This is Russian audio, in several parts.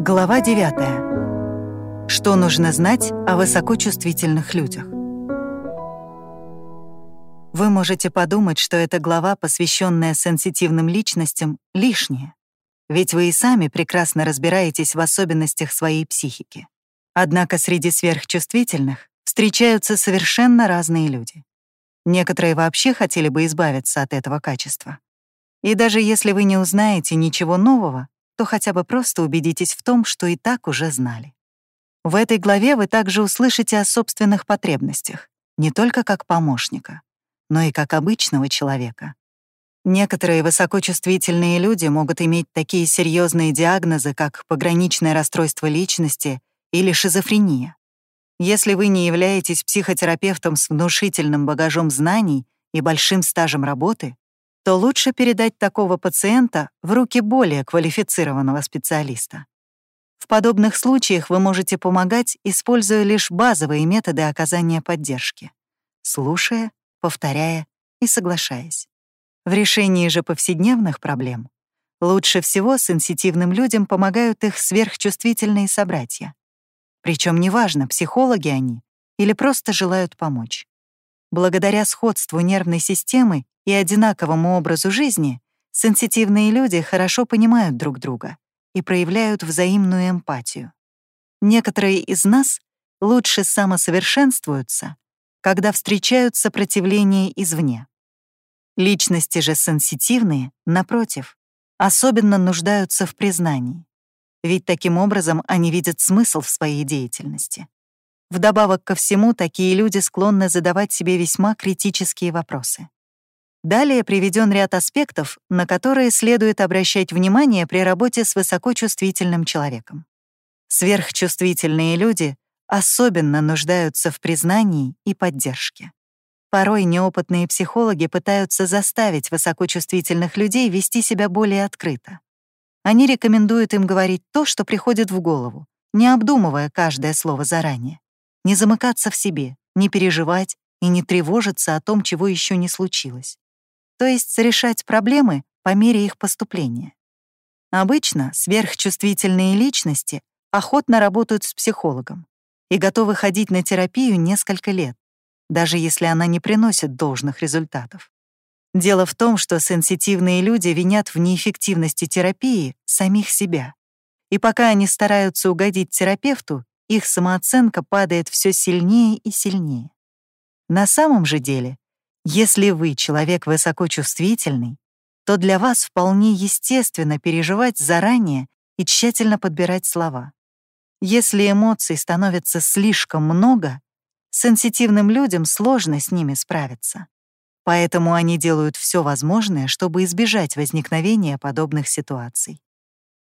Глава 9. Что нужно знать о высокочувствительных людях? Вы можете подумать, что эта глава, посвященная сенситивным личностям, лишняя. Ведь вы и сами прекрасно разбираетесь в особенностях своей психики. Однако среди сверхчувствительных встречаются совершенно разные люди. Некоторые вообще хотели бы избавиться от этого качества. И даже если вы не узнаете ничего нового, то хотя бы просто убедитесь в том, что и так уже знали. В этой главе вы также услышите о собственных потребностях, не только как помощника, но и как обычного человека. Некоторые высокочувствительные люди могут иметь такие серьезные диагнозы, как пограничное расстройство личности или шизофрения. Если вы не являетесь психотерапевтом с внушительным багажом знаний и большим стажем работы, то лучше передать такого пациента в руки более квалифицированного специалиста. В подобных случаях вы можете помогать, используя лишь базовые методы оказания поддержки, слушая, повторяя и соглашаясь. В решении же повседневных проблем лучше всего сенситивным людям помогают их сверхчувствительные собратья. Причем неважно, психологи они или просто желают помочь. Благодаря сходству нервной системы и одинаковому образу жизни сенситивные люди хорошо понимают друг друга и проявляют взаимную эмпатию. Некоторые из нас лучше самосовершенствуются, когда встречают сопротивление извне. Личности же сенситивные, напротив, особенно нуждаются в признании, ведь таким образом они видят смысл в своей деятельности. Вдобавок ко всему, такие люди склонны задавать себе весьма критические вопросы. Далее приведен ряд аспектов, на которые следует обращать внимание при работе с высокочувствительным человеком. Сверхчувствительные люди особенно нуждаются в признании и поддержке. Порой неопытные психологи пытаются заставить высокочувствительных людей вести себя более открыто. Они рекомендуют им говорить то, что приходит в голову, не обдумывая каждое слово заранее, не замыкаться в себе, не переживать и не тревожиться о том, чего еще не случилось то есть решать проблемы по мере их поступления. Обычно сверхчувствительные личности охотно работают с психологом и готовы ходить на терапию несколько лет, даже если она не приносит должных результатов. Дело в том, что сенситивные люди винят в неэффективности терапии самих себя. И пока они стараются угодить терапевту, их самооценка падает все сильнее и сильнее. На самом же деле если вы человек высокочувствительный, то для вас вполне естественно переживать заранее и тщательно подбирать слова. Если эмоций становится слишком много, сенситивным людям сложно с ними справиться. Поэтому они делают все возможное, чтобы избежать возникновения подобных ситуаций.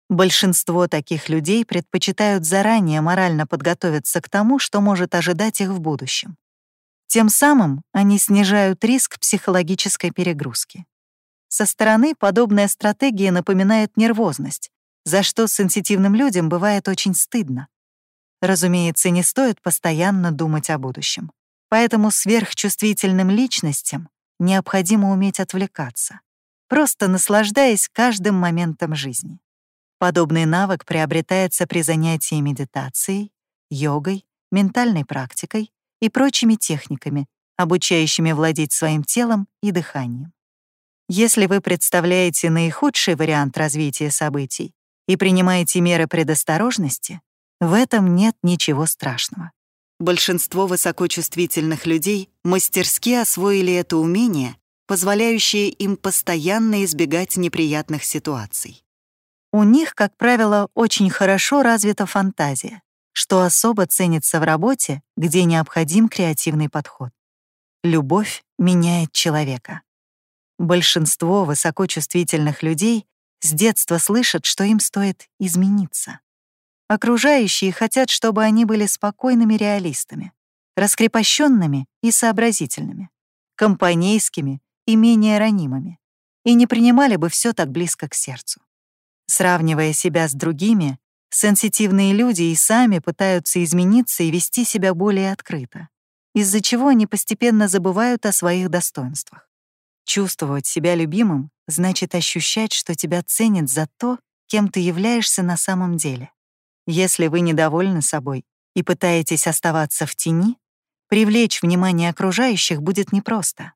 Большинство таких людей предпочитают заранее морально подготовиться к тому, что может ожидать их в будущем. Тем самым они снижают риск психологической перегрузки. Со стороны подобная стратегия напоминает нервозность, за что сенситивным людям бывает очень стыдно. Разумеется, не стоит постоянно думать о будущем. Поэтому сверхчувствительным личностям необходимо уметь отвлекаться, просто наслаждаясь каждым моментом жизни. Подобный навык приобретается при занятии медитацией, йогой, ментальной практикой и прочими техниками, обучающими владеть своим телом и дыханием. Если вы представляете наихудший вариант развития событий и принимаете меры предосторожности, в этом нет ничего страшного. Большинство высокочувствительных людей мастерски освоили это умение, позволяющее им постоянно избегать неприятных ситуаций. У них, как правило, очень хорошо развита фантазия, что особо ценится в работе, где необходим креативный подход. Любовь меняет человека. Большинство высокочувствительных людей с детства слышат, что им стоит измениться. Окружающие хотят, чтобы они были спокойными реалистами, раскрепощенными и сообразительными, компанейскими и менее ранимыми, и не принимали бы все так близко к сердцу. Сравнивая себя с другими, Сенситивные люди и сами пытаются измениться и вести себя более открыто, из-за чего они постепенно забывают о своих достоинствах. Чувствовать себя любимым значит ощущать, что тебя ценят за то, кем ты являешься на самом деле. Если вы недовольны собой и пытаетесь оставаться в тени, привлечь внимание окружающих будет непросто.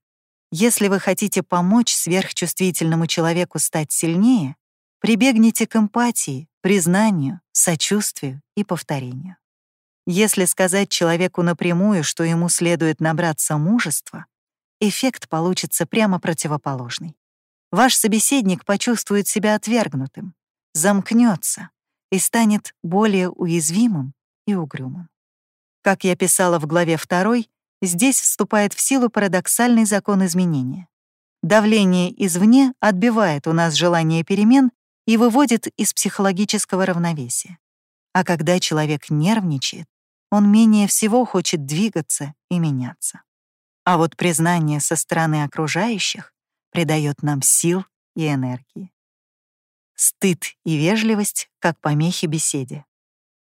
Если вы хотите помочь сверхчувствительному человеку стать сильнее, прибегните к эмпатии, признанию, сочувствию и повторению. Если сказать человеку напрямую, что ему следует набраться мужества, эффект получится прямо противоположный. Ваш собеседник почувствует себя отвергнутым, замкнется и станет более уязвимым и угрюмым. Как я писала в главе 2, здесь вступает в силу парадоксальный закон изменения. Давление извне отбивает у нас желание перемен и выводит из психологического равновесия. А когда человек нервничает, он менее всего хочет двигаться и меняться. А вот признание со стороны окружающих придает нам сил и энергии. Стыд и вежливость как помехи беседе.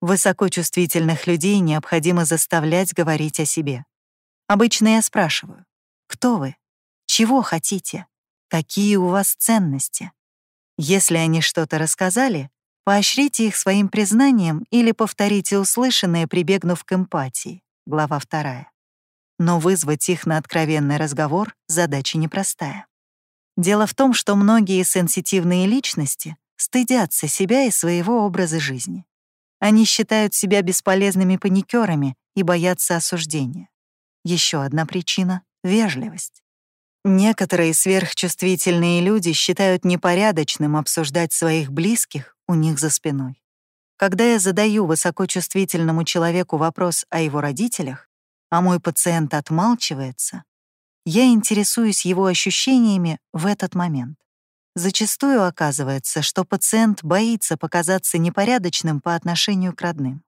Высокочувствительных людей необходимо заставлять говорить о себе. Обычно я спрашиваю, кто вы? Чего хотите? Какие у вас ценности? Если они что-то рассказали, поощрите их своим признанием или повторите услышанное, прибегнув к эмпатии. Глава вторая. Но вызвать их на откровенный разговор — задача непростая. Дело в том, что многие сенситивные личности стыдятся себя и своего образа жизни. Они считают себя бесполезными паникерами и боятся осуждения. Еще одна причина — вежливость. Некоторые сверхчувствительные люди считают непорядочным обсуждать своих близких у них за спиной. Когда я задаю высокочувствительному человеку вопрос о его родителях, а мой пациент отмалчивается, я интересуюсь его ощущениями в этот момент. Зачастую оказывается, что пациент боится показаться непорядочным по отношению к родным.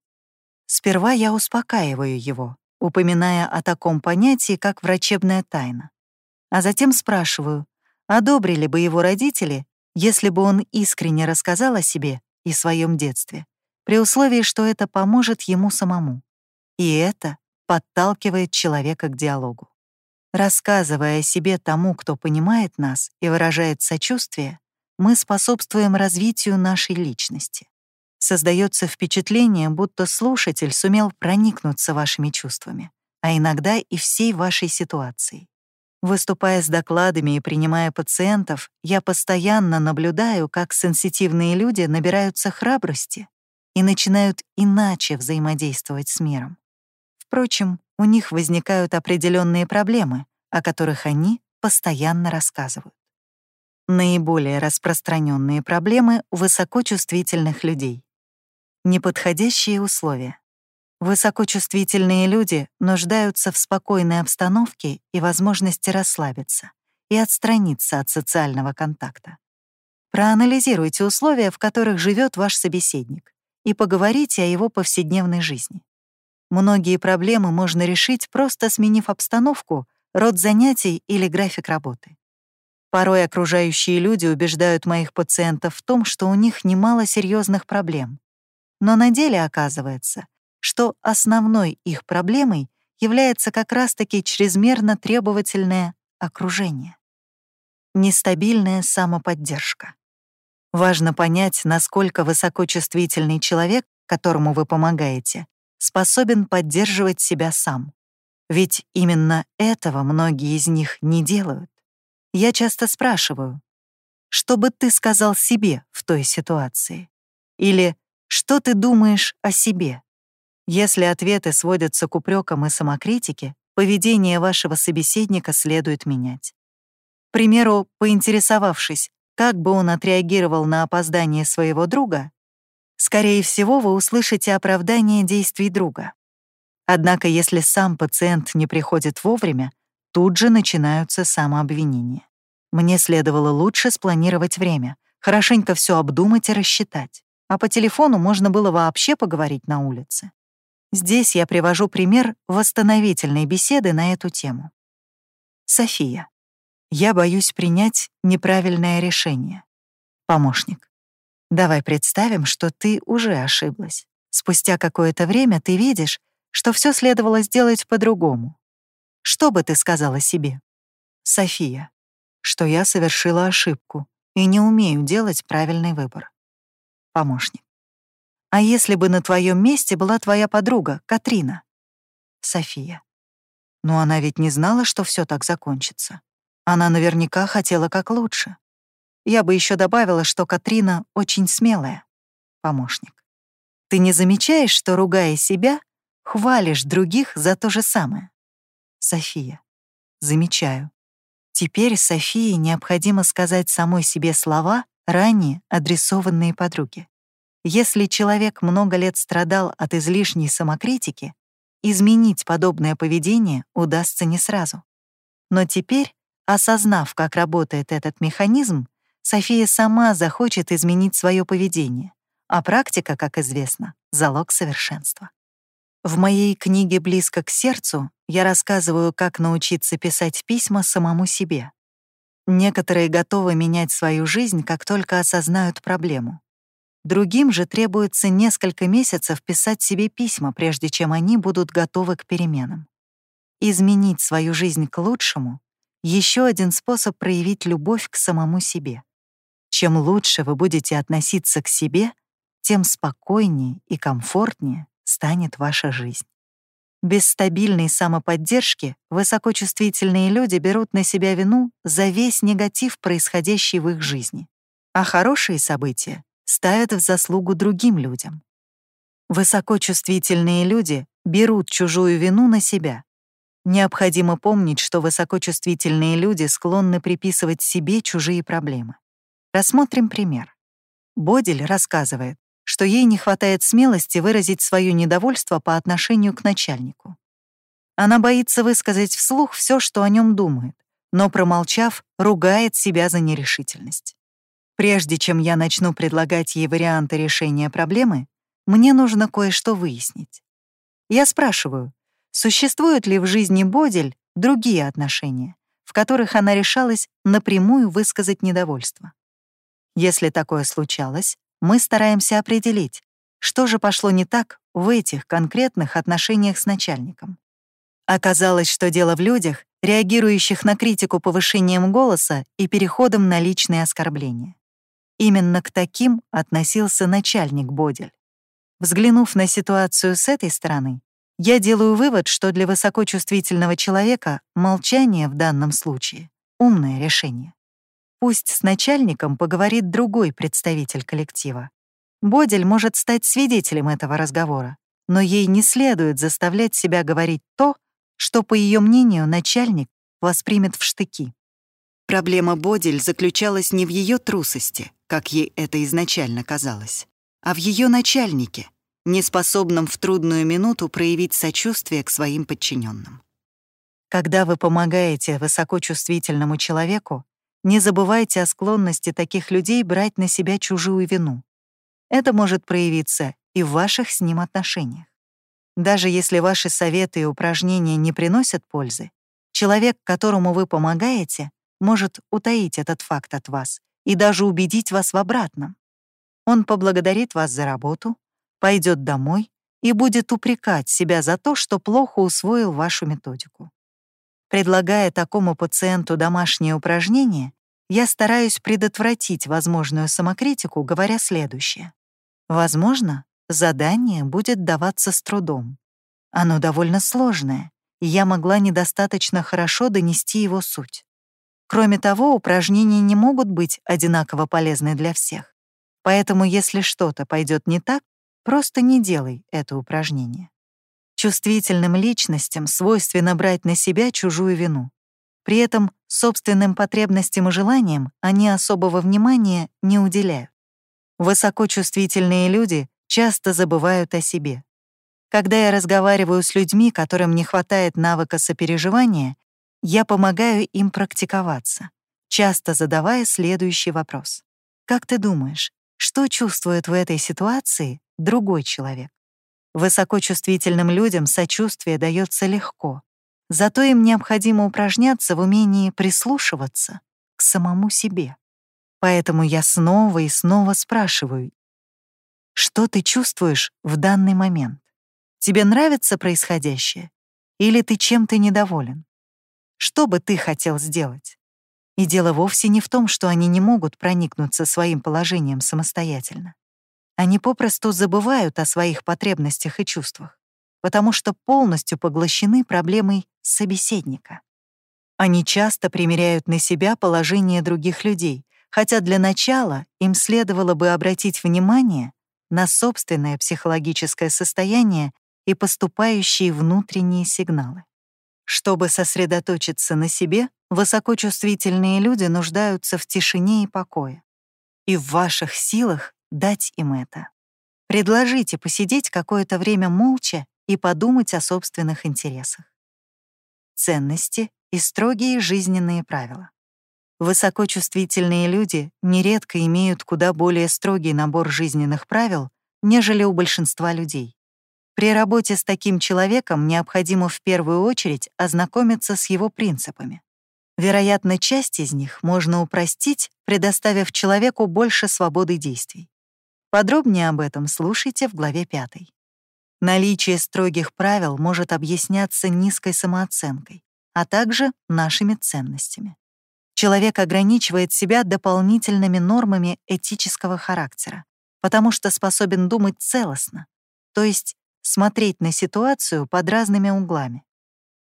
Сперва я успокаиваю его, упоминая о таком понятии, как врачебная тайна. А затем спрашиваю, одобрили бы его родители, если бы он искренне рассказал о себе и своем детстве, при условии, что это поможет ему самому. И это подталкивает человека к диалогу. Рассказывая о себе тому, кто понимает нас и выражает сочувствие, мы способствуем развитию нашей личности. Создается впечатление, будто слушатель сумел проникнуться вашими чувствами, а иногда и всей вашей ситуацией. Выступая с докладами и принимая пациентов, я постоянно наблюдаю, как сенситивные люди набираются храбрости и начинают иначе взаимодействовать с миром. Впрочем, у них возникают определенные проблемы, о которых они постоянно рассказывают. Наиболее распространенные проблемы высокочувствительных людей. Неподходящие условия. Высокочувствительные люди нуждаются в спокойной обстановке и возможности расслабиться и отстраниться от социального контакта. Проанализируйте условия, в которых живет ваш собеседник, и поговорите о его повседневной жизни. Многие проблемы можно решить, просто сменив обстановку, род занятий или график работы. Порой окружающие люди убеждают моих пациентов в том, что у них немало серьезных проблем. Но на деле оказывается, что основной их проблемой является как раз-таки чрезмерно требовательное окружение. Нестабильная самоподдержка. Важно понять, насколько высокочувствительный человек, которому вы помогаете, способен поддерживать себя сам. Ведь именно этого многие из них не делают. Я часто спрашиваю, что бы ты сказал себе в той ситуации? Или что ты думаешь о себе? Если ответы сводятся к упрекам и самокритике, поведение вашего собеседника следует менять. К примеру, поинтересовавшись, как бы он отреагировал на опоздание своего друга, скорее всего, вы услышите оправдание действий друга. Однако, если сам пациент не приходит вовремя, тут же начинаются самообвинения. Мне следовало лучше спланировать время, хорошенько все обдумать и рассчитать. А по телефону можно было вообще поговорить на улице. Здесь я привожу пример восстановительной беседы на эту тему. София. Я боюсь принять неправильное решение. Помощник. Давай представим, что ты уже ошиблась. Спустя какое-то время ты видишь, что все следовало сделать по-другому. Что бы ты сказала себе? София. Что я совершила ошибку и не умею делать правильный выбор. Помощник. А если бы на твоем месте была твоя подруга, Катрина? София. Но она ведь не знала, что все так закончится. Она наверняка хотела как лучше. Я бы еще добавила, что Катрина очень смелая. Помощник. Ты не замечаешь, что, ругая себя, хвалишь других за то же самое? София. Замечаю. Теперь Софии необходимо сказать самой себе слова, ранее адресованные подруге. Если человек много лет страдал от излишней самокритики, изменить подобное поведение удастся не сразу. Но теперь, осознав, как работает этот механизм, София сама захочет изменить свое поведение, а практика, как известно, — залог совершенства. В моей книге «Близко к сердцу» я рассказываю, как научиться писать письма самому себе. Некоторые готовы менять свою жизнь, как только осознают проблему. Другим же требуется несколько месяцев писать себе письма, прежде чем они будут готовы к переменам. Изменить свою жизнь к лучшему — еще один способ проявить любовь к самому себе. Чем лучше вы будете относиться к себе, тем спокойнее и комфортнее станет ваша жизнь. Без стабильной самоподдержки высокочувствительные люди берут на себя вину за весь негатив, происходящий в их жизни, а хорошие события ставят в заслугу другим людям. Высокочувствительные люди берут чужую вину на себя. Необходимо помнить, что высокочувствительные люди склонны приписывать себе чужие проблемы. Рассмотрим пример. Бодель рассказывает, что ей не хватает смелости выразить свое недовольство по отношению к начальнику. Она боится высказать вслух все, что о нем думает, но, промолчав, ругает себя за нерешительность. Прежде чем я начну предлагать ей варианты решения проблемы, мне нужно кое-что выяснить. Я спрашиваю, существуют ли в жизни Бодель другие отношения, в которых она решалась напрямую высказать недовольство. Если такое случалось, мы стараемся определить, что же пошло не так в этих конкретных отношениях с начальником. Оказалось, что дело в людях, реагирующих на критику повышением голоса и переходом на личные оскорбления. Именно к таким относился начальник Бодель. Взглянув на ситуацию с этой стороны, я делаю вывод, что для высокочувствительного человека молчание в данном случае — умное решение. Пусть с начальником поговорит другой представитель коллектива. Бодель может стать свидетелем этого разговора, но ей не следует заставлять себя говорить то, что, по ее мнению, начальник воспримет в штыки. Проблема Бодель заключалась не в ее трусости, как ей это изначально казалось, а в ее начальнике, неспособном в трудную минуту проявить сочувствие к своим подчиненным. Когда вы помогаете высокочувствительному человеку, не забывайте о склонности таких людей брать на себя чужую вину. Это может проявиться и в ваших с ним отношениях. Даже если ваши советы и упражнения не приносят пользы, человек, которому вы помогаете, может утаить этот факт от вас и даже убедить вас в обратном. Он поблагодарит вас за работу, пойдет домой и будет упрекать себя за то, что плохо усвоил вашу методику. Предлагая такому пациенту домашнее упражнение, я стараюсь предотвратить возможную самокритику, говоря следующее. Возможно, задание будет даваться с трудом. Оно довольно сложное, и я могла недостаточно хорошо донести его суть. Кроме того, упражнения не могут быть одинаково полезны для всех. Поэтому если что-то пойдет не так, просто не делай это упражнение. Чувствительным личностям свойственно брать на себя чужую вину. При этом собственным потребностям и желаниям они особого внимания не уделяют. Высокочувствительные люди часто забывают о себе. Когда я разговариваю с людьми, которым не хватает навыка сопереживания, я помогаю им практиковаться, часто задавая следующий вопрос. Как ты думаешь, что чувствует в этой ситуации другой человек? Высокочувствительным людям сочувствие дается легко, Зато им необходимо упражняться в умении прислушиваться к самому себе. Поэтому я снова и снова спрашиваю, что ты чувствуешь в данный момент? Тебе нравится происходящее? Или ты чем-то недоволен? Что бы ты хотел сделать? И дело вовсе не в том, что они не могут проникнуться своим положением самостоятельно. Они попросту забывают о своих потребностях и чувствах, потому что полностью поглощены проблемой собеседника. Они часто примеряют на себя положение других людей, хотя для начала им следовало бы обратить внимание на собственное психологическое состояние и поступающие внутренние сигналы. Чтобы сосредоточиться на себе, высокочувствительные люди нуждаются в тишине и покое. И в ваших силах дать им это. Предложите посидеть какое-то время молча и подумать о собственных интересах. Ценности и строгие жизненные правила. Высокочувствительные люди нередко имеют куда более строгий набор жизненных правил, нежели у большинства людей. При работе с таким человеком необходимо в первую очередь ознакомиться с его принципами. Вероятно, часть из них можно упростить, предоставив человеку больше свободы действий. Подробнее об этом слушайте в главе 5. Наличие строгих правил может объясняться низкой самооценкой, а также нашими ценностями. Человек ограничивает себя дополнительными нормами этического характера, потому что способен думать целостно, то есть смотреть на ситуацию под разными углами.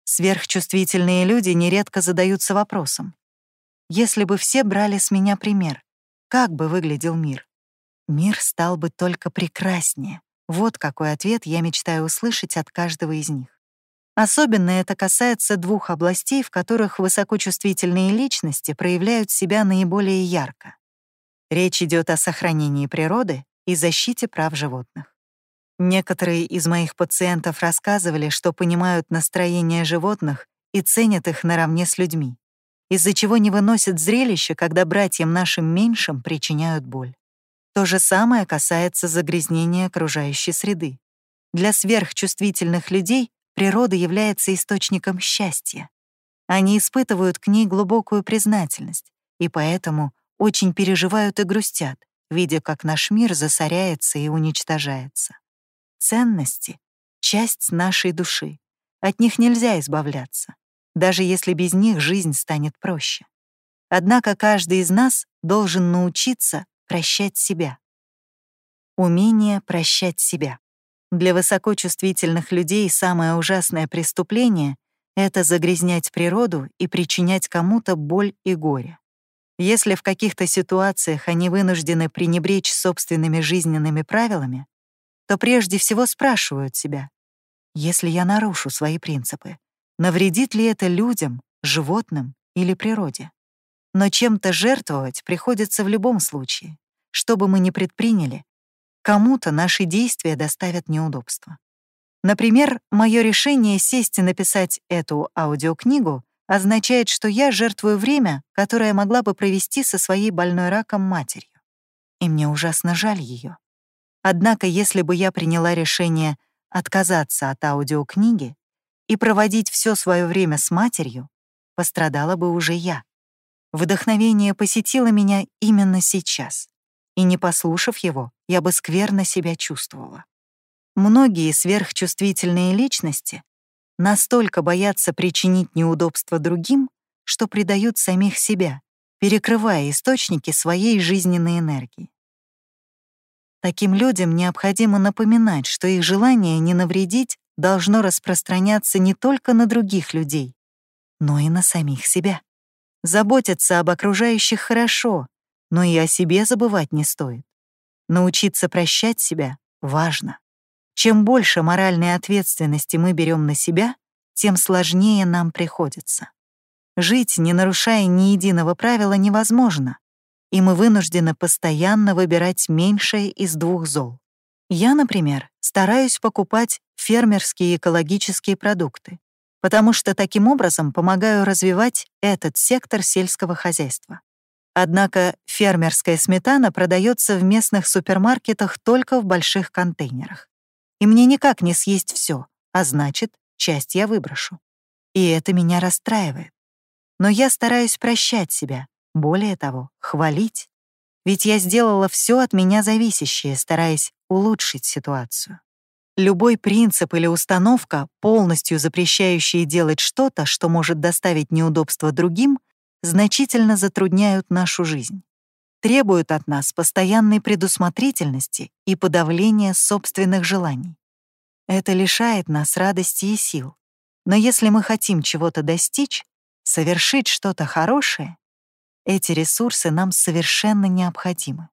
Сверхчувствительные люди нередко задаются вопросом. Если бы все брали с меня пример, как бы выглядел мир? Мир стал бы только прекраснее. Вот какой ответ я мечтаю услышать от каждого из них. Особенно это касается двух областей, в которых высокочувствительные личности проявляют себя наиболее ярко. Речь идет о сохранении природы и защите прав животных. Некоторые из моих пациентов рассказывали, что понимают настроение животных и ценят их наравне с людьми, из-за чего не выносят зрелище, когда братьям нашим меньшим причиняют боль. То же самое касается загрязнения окружающей среды. Для сверхчувствительных людей природа является источником счастья. Они испытывают к ней глубокую признательность и поэтому очень переживают и грустят, видя, как наш мир засоряется и уничтожается. Ценности — часть нашей души. От них нельзя избавляться, даже если без них жизнь станет проще. Однако каждый из нас должен научиться прощать себя. Умение прощать себя. Для высокочувствительных людей самое ужасное преступление — это загрязнять природу и причинять кому-то боль и горе. Если в каких-то ситуациях они вынуждены пренебречь собственными жизненными правилами, то прежде всего спрашивают себя, если я нарушу свои принципы, навредит ли это людям, животным или природе? Но чем-то жертвовать приходится в любом случае. Что бы мы ни предприняли, Кому-то наши действия доставят неудобства. Например, мое решение сесть и написать эту аудиокнигу означает, что я жертвую время, которое могла бы провести со своей больной раком матерью. И мне ужасно жаль ее. Однако, если бы я приняла решение отказаться от аудиокниги и проводить все свое время с матерью, пострадала бы уже я. Вдохновение посетило меня именно сейчас и не послушав его, я бы скверно себя чувствовала. Многие сверхчувствительные личности настолько боятся причинить неудобства другим, что предают самих себя, перекрывая источники своей жизненной энергии. Таким людям необходимо напоминать, что их желание не навредить должно распространяться не только на других людей, но и на самих себя. Заботиться об окружающих хорошо, но и о себе забывать не стоит. Научиться прощать себя важно. Чем больше моральной ответственности мы берем на себя, тем сложнее нам приходится. Жить, не нарушая ни единого правила, невозможно, и мы вынуждены постоянно выбирать меньшее из двух зол. Я, например, стараюсь покупать фермерские экологические продукты, потому что таким образом помогаю развивать этот сектор сельского хозяйства. Однако фермерская сметана продается в местных супермаркетах только в больших контейнерах. И мне никак не съесть все, а значит, часть я выброшу. И это меня расстраивает. Но я стараюсь прощать себя, более того, хвалить. Ведь я сделала все от меня зависящее, стараясь улучшить ситуацию. Любой принцип или установка, полностью запрещающие делать что-то, что может доставить неудобства другим, значительно затрудняют нашу жизнь. требуют от нас постоянной предусмотрительности и подавления собственных желаний. Это лишает нас радости и сил. Но если мы хотим чего-то достичь, совершить что-то хорошее, эти ресурсы нам совершенно необходимы.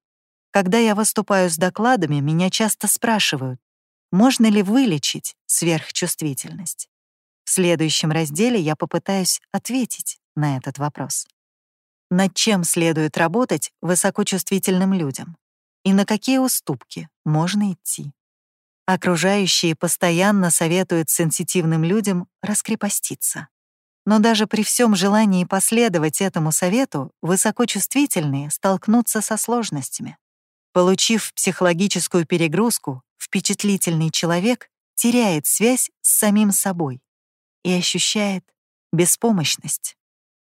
Когда я выступаю с докладами, меня часто спрашивают, можно ли вылечить сверхчувствительность. В следующем разделе я попытаюсь ответить на этот вопрос. Над чем следует работать высокочувствительным людям? И на какие уступки можно идти? Окружающие постоянно советуют сенситивным людям раскрепоститься. Но даже при всем желании последовать этому совету, высокочувствительные столкнутся со сложностями. Получив психологическую перегрузку, впечатлительный человек теряет связь с самим собой и ощущает беспомощность.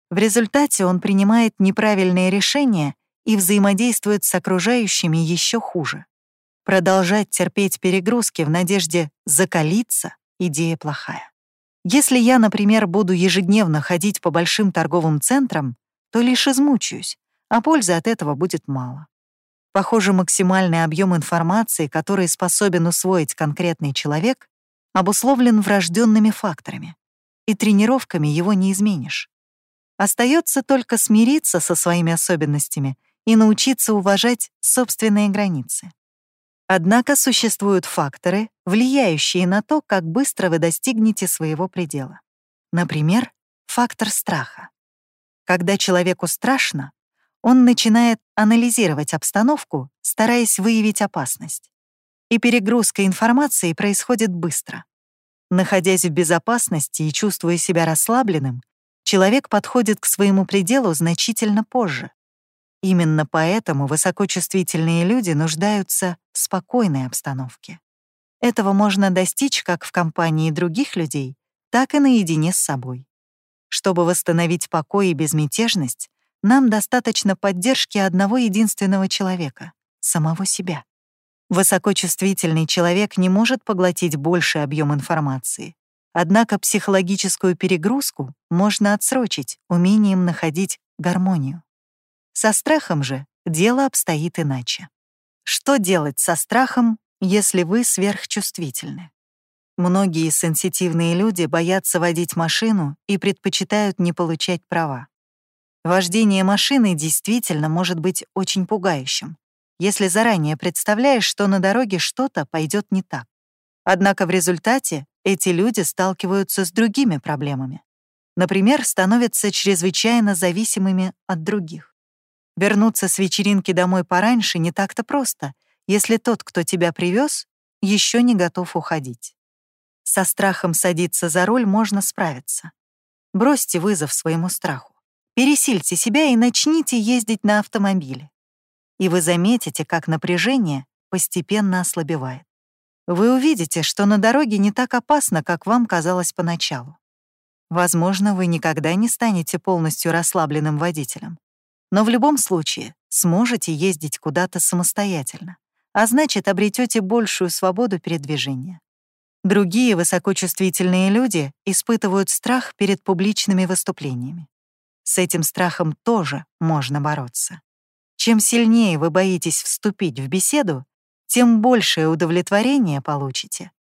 В результате он принимает неправильные решения и взаимодействует с окружающими еще хуже. Продолжать терпеть перегрузки в надежде закалиться — идея плохая. Если я, например, буду ежедневно ходить по большим торговым центрам, то лишь измучаюсь, а пользы от этого будет мало. Похоже, максимальный объем информации, который способен усвоить конкретный человек, обусловлен врожденными факторами, и тренировками его не изменишь. Остается только смириться со своими особенностями и научиться уважать собственные границы. Однако существуют факторы, влияющие на то, как быстро вы достигнете своего предела. Например, фактор страха. Когда человеку страшно, он начинает анализировать обстановку, стараясь выявить опасность. И перегрузка информации происходит быстро. Находясь в безопасности и чувствуя себя расслабленным, человек подходит к своему пределу значительно позже. Именно поэтому высокочувствительные люди нуждаются в спокойной обстановке. Этого можно достичь как в компании других людей, так и наедине с собой. Чтобы восстановить покой и безмятежность, нам достаточно поддержки одного единственного человека — самого себя. Высокочувствительный человек не может поглотить больший объем информации. Однако психологическую перегрузку можно отсрочить умением находить гармонию. Со страхом же дело обстоит иначе. Что делать со страхом, если вы сверхчувствительны? Многие сенситивные люди боятся водить машину и предпочитают не получать права. Вождение машины действительно может быть очень пугающим, если заранее представляешь, что на дороге что-то пойдет не так. Однако в результате эти люди сталкиваются с другими проблемами. Например, становятся чрезвычайно зависимыми от других. Вернуться с вечеринки домой пораньше не так-то просто, если тот, кто тебя привез, еще не готов уходить. Со страхом садиться за руль можно справиться. Бросьте вызов своему страху. Пересильте себя и начните ездить на автомобиле. И вы заметите, как напряжение постепенно ослабевает. Вы увидите, что на дороге не так опасно, как вам казалось поначалу. Возможно, вы никогда не станете полностью расслабленным водителем но в любом случае сможете ездить куда-то самостоятельно, а значит, обретете большую свободу передвижения. Другие высокочувствительные люди испытывают страх перед публичными выступлениями. С этим страхом тоже можно бороться. Чем сильнее вы боитесь вступить в беседу, тем большее удовлетворение получите,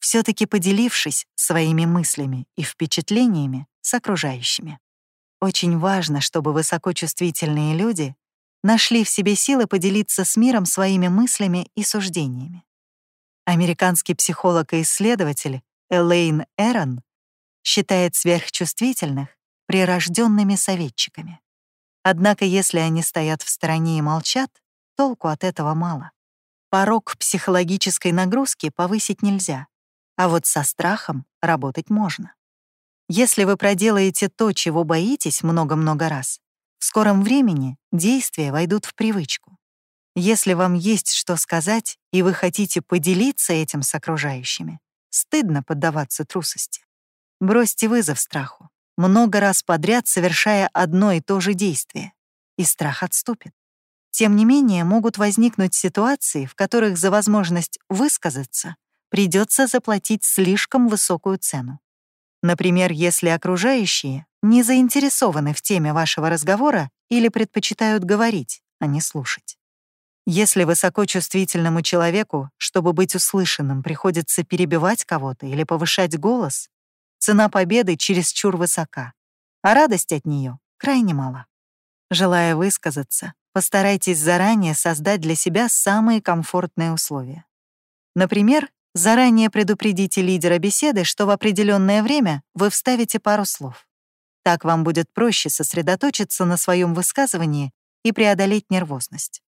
все-таки поделившись своими мыслями и впечатлениями с окружающими. Очень важно, чтобы высокочувствительные люди нашли в себе силы поделиться с миром своими мыслями и суждениями. Американский психолог и исследователь Элейн Эрон считает сверхчувствительных прирожденными советчиками. Однако если они стоят в стороне и молчат, толку от этого мало. Порог психологической нагрузки повысить нельзя, а вот со страхом работать можно. Если вы проделаете то, чего боитесь много-много раз, в скором времени действия войдут в привычку. Если вам есть что сказать, и вы хотите поделиться этим с окружающими, стыдно поддаваться трусости. Бросьте вызов страху, много раз подряд совершая одно и то же действие, и страх отступит. Тем не менее, могут возникнуть ситуации, в которых за возможность высказаться придется заплатить слишком высокую цену. Например, если окружающие не заинтересованы в теме вашего разговора или предпочитают говорить, а не слушать. Если высокочувствительному человеку, чтобы быть услышанным, приходится перебивать кого-то или повышать голос, цена победы чересчур высока, а радость от нее крайне мала. Желая высказаться, постарайтесь заранее создать для себя самые комфортные условия. Например, заранее предупредите лидера беседы, что в определенное время вы вставите пару слов. Так вам будет проще сосредоточиться на своем высказывании и преодолеть нервозность.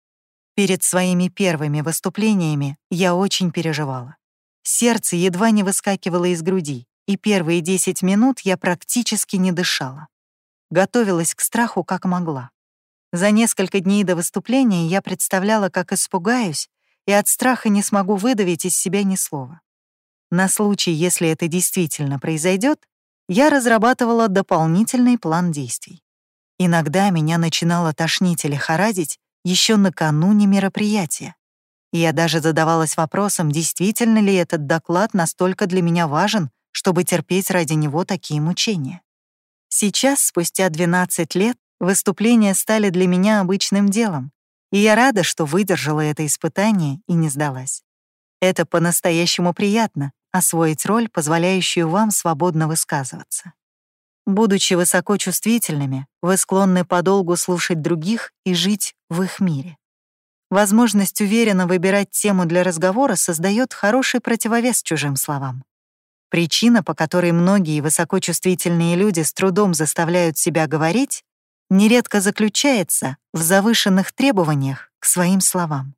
Перед своими первыми выступлениями я очень переживала. Сердце едва не выскакивало из груди, и первые 10 минут я практически не дышала. Готовилась к страху как могла. За несколько дней до выступления я представляла, как испугаюсь, и от страха не смогу выдавить из себя ни слова. На случай, если это действительно произойдет, я разрабатывала дополнительный план действий. Иногда меня начинало тошнить или хорадить еще накануне мероприятия. Я даже задавалась вопросом, действительно ли этот доклад настолько для меня важен, чтобы терпеть ради него такие мучения. Сейчас, спустя 12 лет, выступления стали для меня обычным делом, и я рада, что выдержала это испытание и не сдалась. Это по-настоящему приятно — освоить роль, позволяющую вам свободно высказываться. Будучи высокочувствительными, вы склонны подолгу слушать других и жить в их мире. Возможность уверенно выбирать тему для разговора создает хороший противовес чужим словам. Причина, по которой многие высокочувствительные люди с трудом заставляют себя говорить, нередко заключается в завышенных требованиях к своим словам.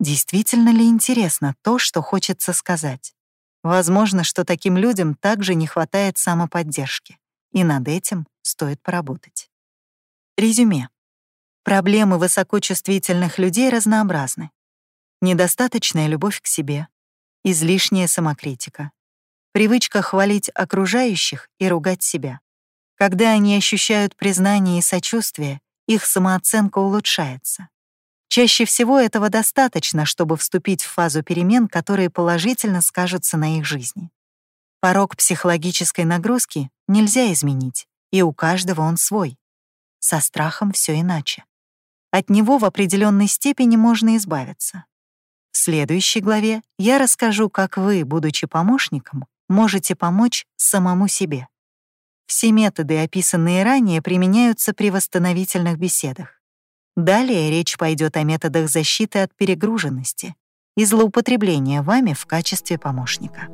Действительно ли интересно то, что хочется сказать? Возможно, что таким людям также не хватает самоподдержки и над этим стоит поработать. Резюме. Проблемы высокочувствительных людей разнообразны. Недостаточная любовь к себе, излишняя самокритика, привычка хвалить окружающих и ругать себя. Когда они ощущают признание и сочувствие, их самооценка улучшается. Чаще всего этого достаточно, чтобы вступить в фазу перемен, которые положительно скажутся на их жизни. Порог психологической нагрузки нельзя изменить, и у каждого он свой. Со страхом все иначе. От него в определенной степени можно избавиться. В следующей главе я расскажу, как вы, будучи помощником, можете помочь самому себе. Все методы, описанные ранее, применяются при восстановительных беседах. Далее речь пойдет о методах защиты от перегруженности и злоупотребления вами в качестве помощника.